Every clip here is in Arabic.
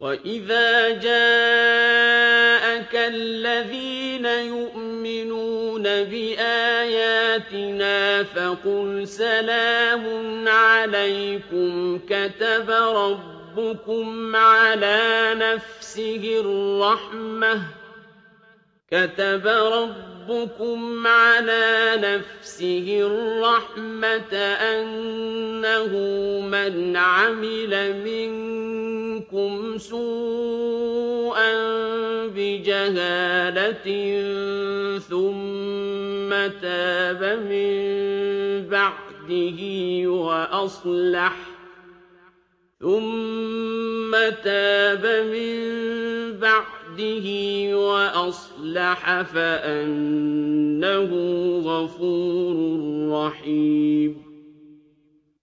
وَإِذَا جَاءَكَ الَّذِينَ يُؤْمِنُونَ بِآيَاتِنَا فَقُلْ سَلَامٌ عَلَيْكُمْ كَتَبَ رَبُّكُمْ عَلَىٰ نَفْسِهِ الرَّحْمَةَ أَنَّهُ مَنْ عَمِلَ مِنكُمْ سُوءًا بِجَهَالَةٍ ثُمَّ تَابَ مِن بَعْدِهِ وَأَصْلَحَ فَأَنَّهُ غَفُورٌ رَّحِيمٌ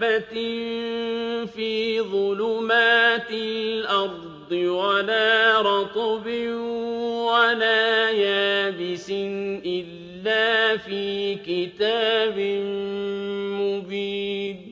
دَابَّةٍ فِي ظُلُمَاتِ الْأَرْضِ وَلَا رَطْبٍ وَلَا يَابِسٍ إِلَّا فِي كِتَابٍ مُّبِينٍ.